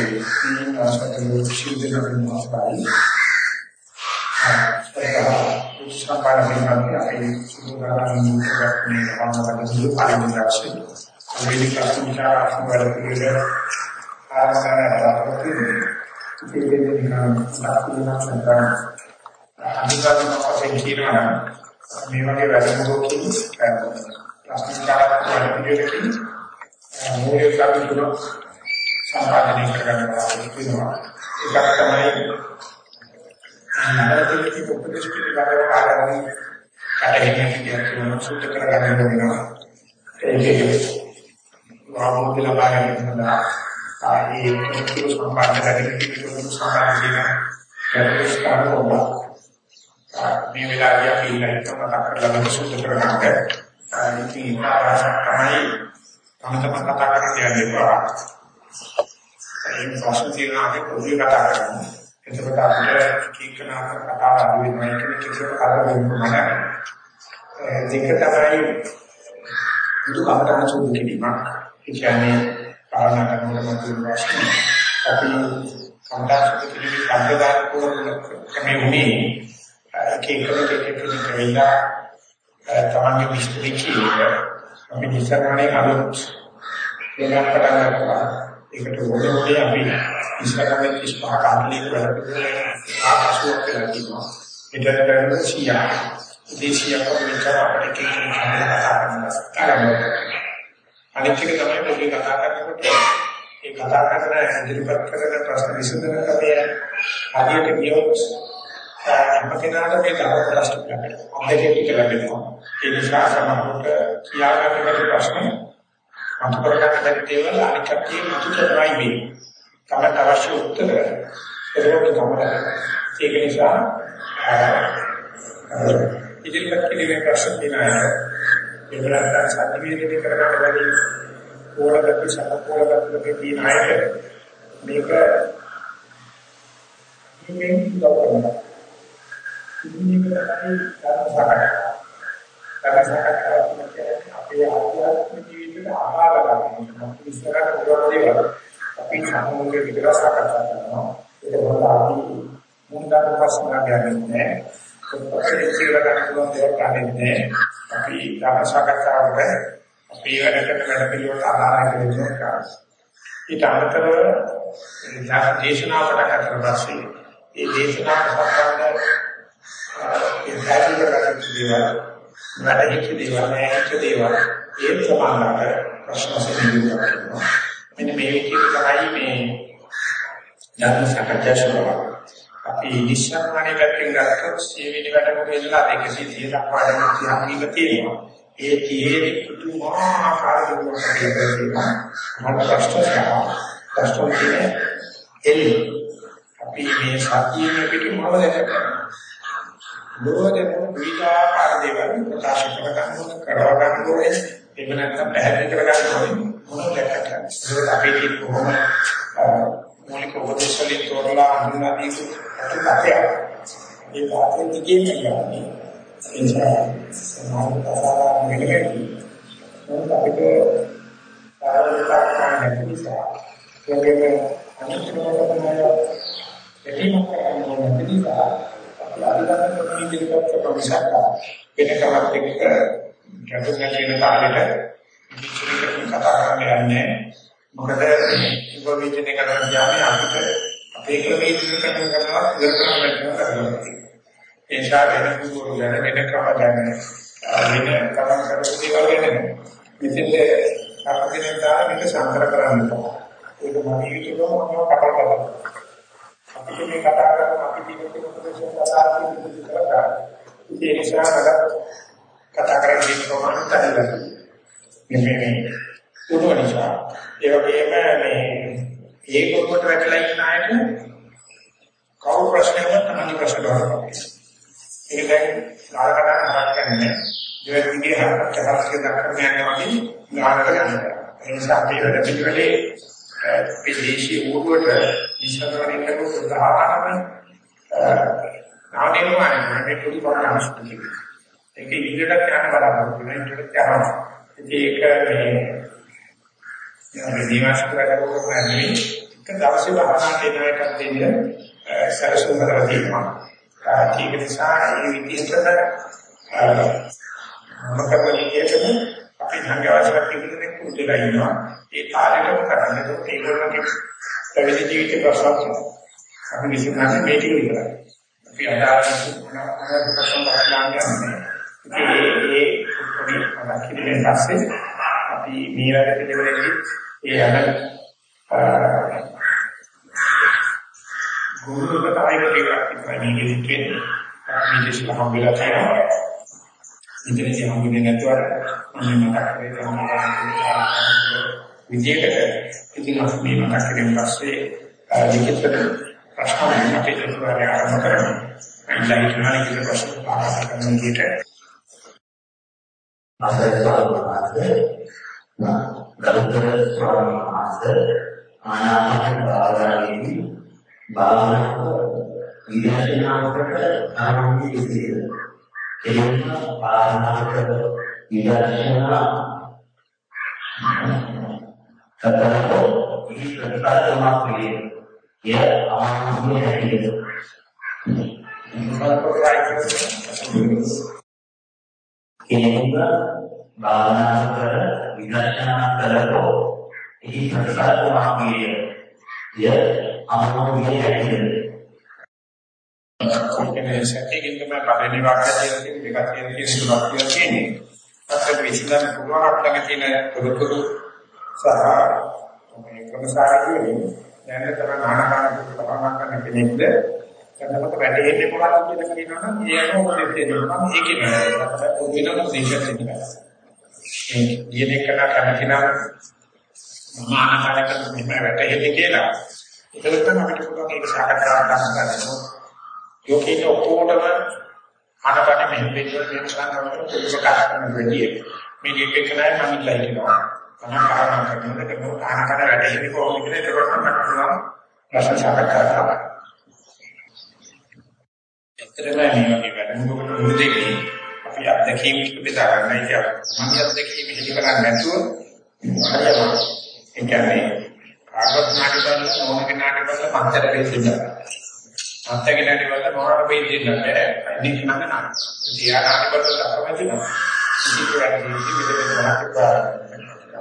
අවශ්‍යයි. මේ ආසකලෝ සිල්දෙන මාසයි. ආ සම්පාදනය අපි සුදුරාන් කරන්නේ ආනවද සුදු පරිමරශී. අමෙරික සංචාර වල පිළිවෙල ආකාරය ඉතින් නිකන් ලක්ෂණ සංකල්ප අනිවාර්යයෙන්ම වශයෙන් කියනවා මේ වගේ වැඩමුළුවකින් ප්‍රශ්න කාරක වල පිළිවෙලකින් මූලික කරුණු තුනක් සම්පාදනය කරගන්න බලාපොරොත්තු වෙනවා. ඒකට තමයි නරකයේ උපදේශ පිළිබඳව ආරම්භ කටහිටිය කියන සුද්ධ කරගන්න වෙනවා. ඒකේ වාමෝදි ලබා ගන්න සඳහා ආයේ කිසිම සම්පාදනය කරන්න කිසිම සම්පාදනය කරන්න මේ වෙලාවේ අපි ඉන්න මතක කරලා සුද්ධ කරගන්න. ඉතින් ආරසක් තමයි තම තමන් කතා කරන්න යන්නේ. ඒ ප්‍රශ්න తీරනාගේ පොඩි කතා කරන්නේ. එතකොට අපිට කීකනා කතා අඩු වෙනවා කියන කිසිම කාරණයක් නෑ. දෙක තමයි දුක අපතන සුදු කිරීම. ඒ කියන්නේ කාරණා කරනකොට මතුවෙන ප්‍රශ්න අපි සම්දාසක පිළිවි කන්දදාන කමේ උනේ එක එක එක එක වෙලා තමන්ගේ විශ්ලේෂණය කියන්නේ අපි ඉස්සරහනේ අලුත් වෙනත් පටන් ගන්නවා ඒකට ඕනේ ඕනේ අපි ඉස්සරහනේ 35 කාලේ වැඩ ආකාශයක් කියලා කියනවා ඊට කරන 100 දේශීය කමිටුව අපිට කියන අනිත් එක තමයි පොඩි කතා කරනකොට ඒ කතා කරන ඉදිරිපත් කරන ප්‍රශ්න විසඳන කමේ හරියට කියොත් අපේනාට මේ තරහ ප්‍රශ්න කරන්නේ අපේ ටික ලැබෙනවා. ඒ නිසා සමහරවිට කියාගන්න බැරි ප්‍රශ්න මතු කරගන්න බැරි දේවල් අනිත් කටියේ මතු කරනයි මේ. තමයි අවශ්‍ය උත්තර ඒකට තමයි. ඒක නිසා ඉදිරියට කිරීමේ ප්‍රශ්න තියෙනවා. ඒකට සම්පූර්ණ කරගන්න බැරි ඕනකට සම්පූර්ණකට තියෙන අයට මේක මේකෙන් දවනවා. ඉන්නේ තමයි ධර්ම සාකච්ඡා. කරසකට අපේ ආධ්‍යාත්මික ජීවිතේට ආහාර ගන්න. ඉස්සරහට පුළුවන් දේවල් අපි සමුගේ විතර සාකච්ඡා කරනවා. ඒක වල අපි මුන්දා ප්‍රශ්න ගන්නේ කොහොමද කියලා ගන්න පුළුවන් දේවල් ගන්නෙ අපි ධර්ම සාකච්ඡාවට අපි වැඩ කරන වැඩ පිළිවෙලට ආධාරය දෙන්නවා. ඊට අමතරව දේශනාවට කරන පස්සේ ඒ දේශනාවට සම්බන්ධ ඒ පැහැදිලි කරගන්න දේවල් වැඩිච්ච දේවල් නැහැච්ච දේවල් ඒ සමානකට ප්‍රශ්න සෙනෙන්දුවා කියනවා. මෙන්න මේ විදිහට තමයි මේ ධර්ම සාකච්ඡා කරනවා. අපි නිශ්චයමනේ පැත්තෙන් ගත්තොත් සීවිලි වැඩ මොකදලා 130 දක්වා යන තියාගීම තියෙනවා. ඒ තියේ පුදුමාකාර දුරකට තියෙනවා. මම ප්‍රශ්න කරනවා. ප්‍රශ්න කියන්නේ එල් අපි මේ සතියේ පිටුමව දැක්කා. ලෝකෙම විවිධාකාර දේවල් ප්‍රකාශ කර ගන්න කරව ගන්න ඕනේ එහෙම නැත්නම් පැහැදිලි කර ගන්න ඕනේ මොනවද දැක්කද ඒක අපේ තියෙන කොහොම මූලික උපදේශ වලින් තෝරලා අනුනාදී කතාවක් ඒ වාක්‍ය දිගේ කියන්නේ එනිසා සමාන කතාවක් නෙමෙයි මොකද අපිට පාරමිතා කරන්න නිසා ඒකේ අනිත් කෙනෙකුට තමයි එටිමක් කරන්න ඕනේ නිසා අල්ලගන්න මේ ඉදිරියට ප්‍රමිසක් වෙන කමක් එක්ක ගැටුම් නැතින කාලෙට ඉතිරි කතා කරන්න යන්නේ මොකද ඉන්ෆෝමේෂන් එක කරන යාමේ අපිට අපේ ක්‍රමයේ ඉදිරියට කරනවා ඉවර කරන්න කරනවා ඒ නිසා වෙන කුරුළු ගැන වෙන ක්‍රම ගැන වෙන කමක් කරපු දේවල් ගැන මෙතෙන්ද අපිට දාන මේක සංකර කරන්න ඒක මම හිතුවා මම කතා කරලා අපිට මේ කතා කරන අපි දිනක උපදේශන කතා කියන කරලා ඒ නිසා මට කතා කරන්නේ ප්‍රමාණය තැනලා මේ මේ උණු නිසා. ඒ වගේම මේ ඒ කොටට වැටලා ඉන්න අයට කවුරු ප්‍රශ්නයක් තමයි ප්‍රශ්න ගන්නවා ඒක දැන් නාලකඩන හරක් කරන්නේ දෙවෙනි විදිහට හරක් කරලා දක්වන්න යනවා වගේ නාලක ගන්නවා ඒ නිසා අපි වැඩ පිළිවෙලේ විදේශී ඌරුවට ඉස්සරහින් කරපු ප්‍රධානම නාමනිර්මාණය මේ පොදු බලන සුදුයි. ඒක ඉංග්‍රීසියට යන බලාපොරොත්තු වෙන ඉංග්‍රීසියට යනවා. ඒක මේ මේ දිවාස් කරලා කරන්නේ එක දවසේ භාවනා කරන එකක් දෙන්නේ සරසුන් කරලා තියෙනවා. ඒක නිසා මේ විදිහට මොකක්ද කියන්නේ අපි සංඝවාසයක් පිළිබඳව කුතුලා ඉන්නවා. ඒ කාලෙකම කරන්නේ ඒගොල්ලෝගේ පැවිදි ජීවිත ප්‍රශ්න අපි විශ්වාසයෙන් මේ ටික විතරයි. අපි අදාළ මොනවාද ප්‍රශ්න බලන්නේ. ඒ ඒ පොඩි අදකිරියෙන් පස්සේ අපි මේ වැඩ පිළිවෙලෙදි ඒ අර ගුරුතුමෝ තමයි ටිකක් මේකෙදි කියන්නේ මේ දේශන හම්බෙලා තියෙනවා. ඉතින් හම්බුනේ නැතුව මම මතක් කරේ තමයි විදියට ඉතින් අපි මේ මතක් කරගෙන පස්සේ ලිඛිත ප්‍රශ්න අපිට ඉස්සරහ ආරම්භ කරමු. ඉතින් ඉතින් කියන ප්‍රශ්න පාරා කරන විදියට අපේ සාධනාවේ ගරුතර ස්වාමීන් වහන්සේ ආනාපාන භාවනාවේදී භාවනාව විදර්ශනාවකට ආරම්භ විදිහට එනම් භාවනාවක විදර්ශනා සතරෝ ඉහි ප්‍රතිපදමක් වේ. ය ආත්මය හැටියට. කෙනෙකුට භාවනා කර විදර්ශනා කරතෝ එහි ප්‍රතිපදමක් වේ. ය ආත්මය හැටියට. කොහොමද සැකයෙන් තමයි පළවෙනි වාක්‍යය කියන දෙකක් කියන කිසිවක් කියන්නේ. අපිට විශ්ලේෂණ පුළුවන් අපිට තියෙන පොදුපොදු සහ මේ ක්‍රමසාරකයේ දැන් තම නානකාන ප්‍රමාණ කරන කෙනෙක්ද එතකොට වැටෙන්නේ මොකක්ද කියලා කියනවා නම් ඒ අනුව මොකද තේරෙනවා නම් ඒකේ නෑ පොදු වෙනම දේශයක් තියෙනවා. මේ ඊයේ කන කැමතිනම් මානකාරකට මෙහෙම වැටෙන්නේ කියලා. ඒකත් තමයි අපිට පුළුවන් ඒක සාකච්ඡා කරන්න. යෝකීන ඔක්කොටම ආනපන මෙහෙම වෙන්නේ මෙහෙම කරනකොට ප්‍රකාශ කරන වෙන්නේ. මේ දෙකේ කනයි මම ඉල්ලා හිටිනවා. තමයි කාරණා කරනකොට කරන ආනපන වැඩෙන්නේ කොහොමද කියලා ඒකට මම පුළුවන් ප්‍රශ්න සාකච්ඡා කරනවා. ඇත්තටම මේ වගේ වැඩමුළුවකට මුදෙකේ අපි අත්දැකීම් බෙදා ගන්න එක. මම අත්දැකීම් හිලි කරන්නේ නැතුව හරියම ඒ කියන්නේ කාගත් නාටක බලන මොනක නාටක බලන පන්තර වෙන්නේ. අත්‍යගෙන වල මොනවාට බෙදෙන්න බෑ. ඉතින් නම් නාන. ඉතින් ආනාට බල දක්වමු නේ. ඉතින් ඒක ඉතින් මෙතන බලන්න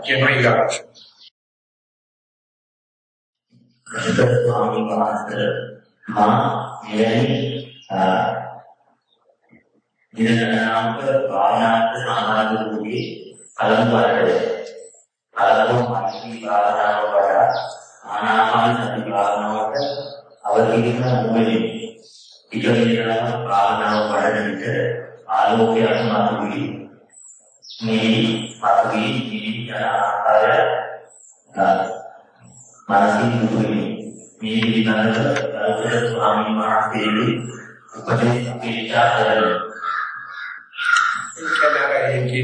කියනවා ඊගාවට. ස්වාමීන් වහන්සේ මා මෙවැනි දිනනාමක වානාත් සමාධි වූයේ කලම්බරට කලම් මානසික භාවනාව වඩා ආනාපාන සති භාවනාවට අවදීන මොලේ පිටින් භාවනාව වඩන විට ආලෝකය අසමතුයි මේ පතරි ජීවිත ආකාරය මානසික දුකේ මේ පිළිබඳව ගරුතර ස්වාමීන් වහන්සේගේ උපදේශ අපේක්ෂා කරනවා. ඒකේ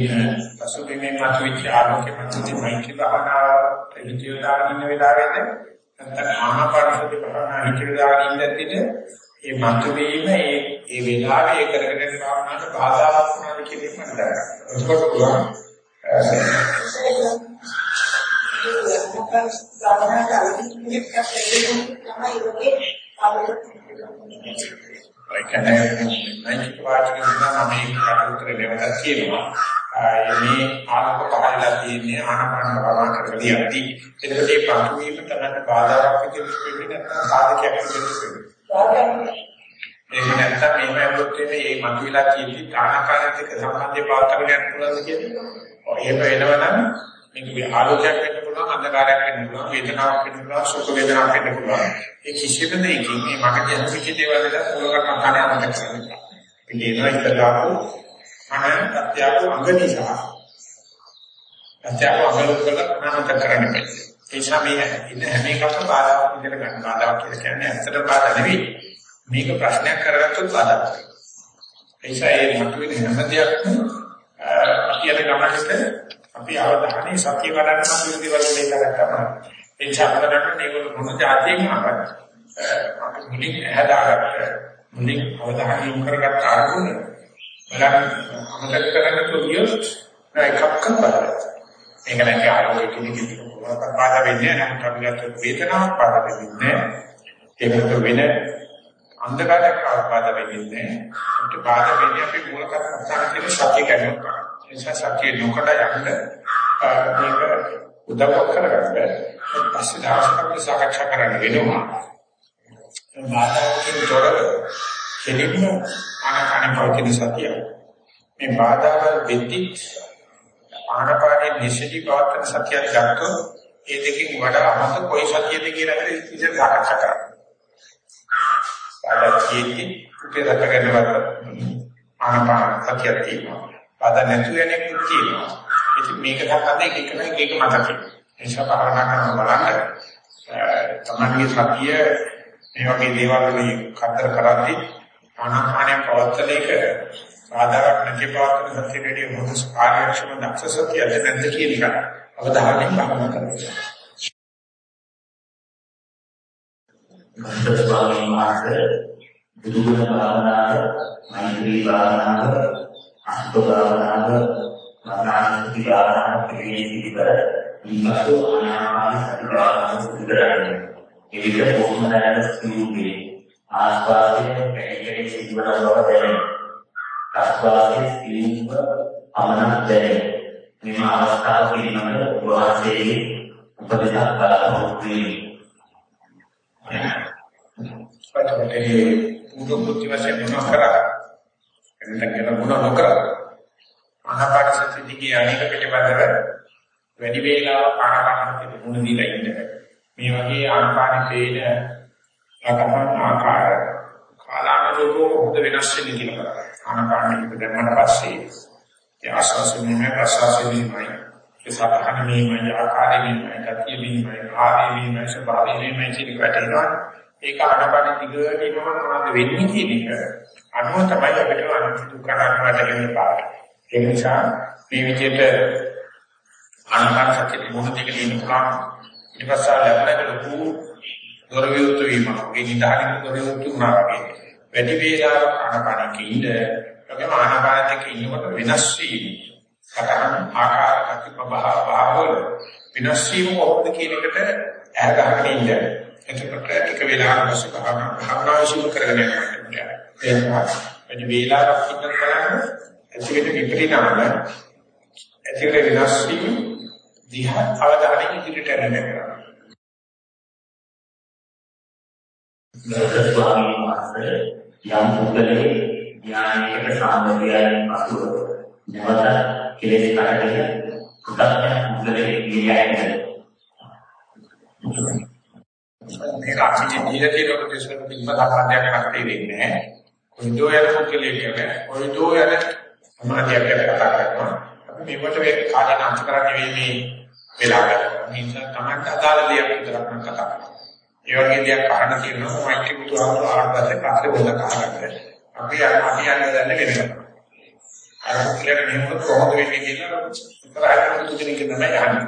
පසුබිමේ මතුවෙච්ච ආලෝකය මතුවෙච්ච මෛත්‍රී භාවනාව ප්‍රතිචාර දාගෙන වෙලාවෙදී නැත්නම් ආනාපානසති භාවනා හිතේදාගෙන ඉඳද්දිට මේ මතුවීම ඒ ඒ වෙලාවේ ඒ කරගෙන යන භාවනාවට බාධාවක් වුණාද කියන එක මම දන්නවා. ඒකත් පුළුවන්. ඒ කියන්නේ මම වාචික නම් මේ කටුතර දෙවදක් කියනවා. මේ ආනක පහළලා තියෙන්නේ ආනපාන භාවනා කරලා යද්දී එතකොට මේ පහු වීම තමයි බාධාවක් විදිහට වෙන්නේ නැත්නම් සාධකයක් විදිහට වෙන්නේ. ඒක නැත්නම් මේ වගේ මේ මතුවලා තියෙන්නේ ආනපානත් එක්ක සම්බන්ධය පාතගෙන යන්න පුළුවන්ද කියන්නේ. ඔය එහෙම වෙනවනම් මේක ආලෝකයක් වෙන්න පුළුවන් අන්ධකාරයක් වෙන්න පුළුවන් වේදනාවක් වෙන්න පුළුවන් සුඛ වේදනාවක් වෙන්න පුළුවන්. ඒ කිසිම දෙයකින් මේ මගේ ජන පිටේ දේවල් වල පොලකට මතානේ අමතක කරනවා. පිළිේනවා ඉතලාපු අනන ප්‍රත්‍යාව අංග නිසා ප්‍රත්‍යාව අංග වල අනන්ත කරන්න බෑ. ඒ නිසා මේ ඉන්න හැම එකක්ම බාධාවක් විදිහට ගන්න බාධාවක් කියලා කියන්නේ ඇත්තට බාධා නෙවෙයි. මේක ප්‍රශ්නයක් කරගත්තොත් බාධාවක්. ඒ නිසා ඒ මතුවෙන හැම දෙයක්ම අපි අද ගමනට අපි අවධානය සතිය වඩන්න නම් දේවල් දෙක ගන්නවා. ඒ නිසා අපිට මේක මොන જાතියෙන් ආවත් අපි මුලින් හදාගත්ත මුලින් අවධානය යොමු කරගත්ත අරමුණ බලන්න අමතක කරන්න කිව්වොත් එකක්ම බලන්න. මේක නැති ආරෝග්‍ය කිනි මොකක්ද බාධා වෙන්නේ නැහැ. නමුත් අපිට වේදනාවක් බාධා වෙන්නේ ඒකට වෙන අන්ධකාරයක් බාධා වෙන්නේ නැහැ. ඒකට බාධා වෙන්නේ අපි මූල කර්මස්ථාන කියන සත්‍ය කැඩෙනවා. ඒ නිසා සත්‍ය නොකඩ යන්න මේක උදව් කරගන්න. පස්සේ දවසක් අපි සාකච්ඡා කරන්න වෙනවා. බාධාකින් තොරව කෙලින්ම ආනාපාන පවතින සතිය. මේ බාධා වෙද්දී ආනාපානයේ නිශ්චිත පවත්තන සතියක් ගත්තොත් ඒ දෙකෙන් වඩා අමත කොයි සතියද කියලා අපිට ඉතින් සාකච්ඡා කරන්න. පාඩකියදී උපේ දක්වන්නවත් ආනාපාන සතියක් තියෙනවා. පාද නැතු යන්නේ තියෙනවා. ඉතින් මේක තමයි එක එක එක එක මතකයි. ඒ නිසා භාවනා කරන බලන්න තමන්ගේ සතිය මේ වගේ දේවල් වලින් කතර කරද්දී ආනාපානය පවත්තන එක ආදාරක් නැති පවත්තන සතියේදී මොහොත කාර්යක්ෂම දක්ෂ සතියද නැද්ද කියන එක අවධානයෙන් භාවනා කරනවා. මන්ත්‍ර ස්වාමීන් වහන්සේ බුදුගුණ භාවනාව, මෛත්‍රී භාවනාව, අසුභ භාවනාව, මරණාසති භාවනාව පිළිවිදි කර ඊමතු ආනාපාන සති භාවනාව සිදු කරන්නේ. ඒ විදිහට කොහොමද සිදුවේ? ආස්වාදයේ පැහැදිලි සිදුවන බව දැනේ. ආස්වාදයේ සිලින්ව අමනක් දැනේ. මේ අවස්ථාව පිළිබඳ වාසයේ උපදේශක් බලාපොරොත්තු වෙමි. පටවටේ පුදු බුද්ධි වශයෙන් මොනවා කරා එතන කියන මොනවා නොකරා ආනාපාන සති දිගේ අනේක පිළිබඳව වැඩි වේලාවක් ආනාපානසතිය මුණ දීලා ඉන්න මේ වගේ ආනාපාන පේන ආකාර ආකාර කාලානුරූපව හොඳ වෙනස් වෙන්නේ කියලා ආනාපාන පිට දැම්මම පස්සේ ඒ ආශාසෙන්නේ ප්‍රසාසෙන්නේ ඒ සාධන මේමය ආකාරය මේමය ගතිය මේමය ආදී මේමය ස්වභාවය මේමය කියන කටේනවා ඒක අනබන දිගට ඉන්නව මොනවද වෙන්නේ කියන එක අනුව තමයි අපිට අනිත් දුක්ඛ අනාත්මයට පාර ඒ නිසා මේ විදිහට ආනාපාන සතිය මොන දෙකකින් ඉන්න පුළුවන්? ඊට පස්සේ ලැබෙන ලොකු දොරවියුතු වීම ඒ නිදාගෙන දොරවියුතු වුණා වගේ වැඩි වේලාවක් ආනාපානක ඉඳ ඒකම ආනාපාන දෙක ඉන්නකොට වෙනස් වීම සතරන් ආකාර ප්‍රතිපභාව භාවවල වෙනස් වීම කොහොමද කියන එකට ඇහ ගහගෙන ඉන්න එතකොට ටික වෙලාවක් පස්සේ භාවනා භාවනා විශ්ව කරගෙන යනවා. එනවා වැඩි වේලාවක් ඉන්න බලන්න ඇතිවෙන විපරිණාම ඇතිවෙන වෙනස් වීම දිහා අවධානය ඉදිරියට යනවා ගෞරව ස්වාමීන් වහන්සේ යම් පුද්ගලෙක් ඥානයකට සාමගියයන් පසුව නැවත කෙලෙස් කරගෙන පුතත්යන් පුද්ගලෙක් ගියයිද මේක අපිට දීලා තියෙන ප්‍රදේශවල පිළිබඳ අපරාධයක් කරතේ වෙන්නේ නැහැ. කොයිදෝ යන පුද්ගලයෙක් ගැන කොයිදෝ යන සමාජයක් ගැන කතා කරනවා. අපි මේකට මේ කාලේ නම් කරන්නේ මේ වෙලාවට. නිසා තමයි අදාළ දෙයක් විතරක් කතා කරනවා. ඒ වගේ දෙයක් අහන්න තියෙනවා මයික් බුදුහාමුදුරුවෝ ආරම්භයෙන් පස්සේ බොල කහකට. අපි අපි යන්නේ දැන්නේ වෙනවා. අර කියලා මෙහෙම කොහොමද වෙන්නේ කියලා ඉතරහට බුදු කෙනෙක් තමයි අහන්නේ.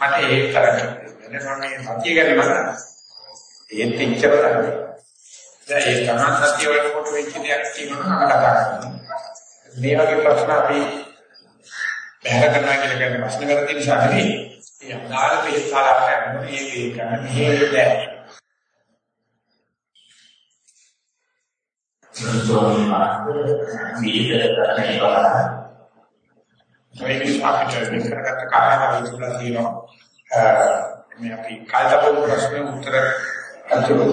මට ඒක කරන්න. එතන මම සතිය ගැන මතක්. ඒත් ඉච්චර තමයි. දැන් ඒ තමයි සතිය වලට වෙච්ච දෙයක් කියනවා කතා කරනවා. මේ වගේ ප්‍රශ්න අපි බහැර කරනවා කියලා කියන්නේ ප්‍රශ්න කරන නිසා නෙවෙයි. ඒ අදාළ පිළිකාරයක් කරනවා මේක ඒක නෙවෙයි. ස්වාමීන් වහන්සේ විවිධ ප්‍රශ්න බලන මේ විශ්වාසිත වෙන කරගත්ත කාරණා විස්තර තියෙනවා මේ අපි කාලතබු ප්‍රශ්න උත්තර අතුරු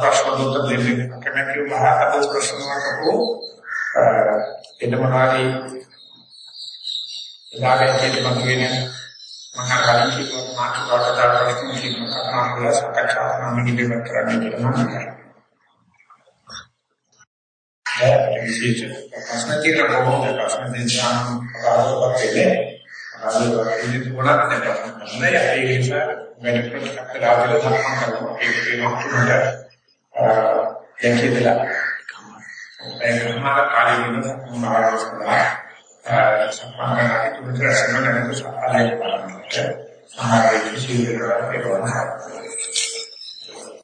ප්‍රශ්න උත්තර දෙන්නේ කැමති මහාතබු ප්‍රශ්න වලට එන්න මොනවාරි ලාභයෙන් කියන මතුවෙන මහා කලින් කියපු මාතෘකාවට දාලා කියන කතාව අපිට සාකච්ඡා කරන්න ඉදිරියට කරන්න කියලා මම විශේෂ ප්‍රශ්න තියෙන කොහොමද? ප්‍රශ්න දෙන්නාම ආරෝපක වෙන්නේ ආරෝපක ඉන්නේ කොනක් නැහැ. ඒ නිසා වැඩ ප්‍රශ්නක් දාලා ධර්ම කරනවා. ඒක වෙනකොට දැන් කියලා ඒක මාර කාලේ වෙන මාර්ගස්කලා සම්මානයි තුන්තර සම්මානයි සාහලයි බලන්න සාහලයි සිහිරලා ඒක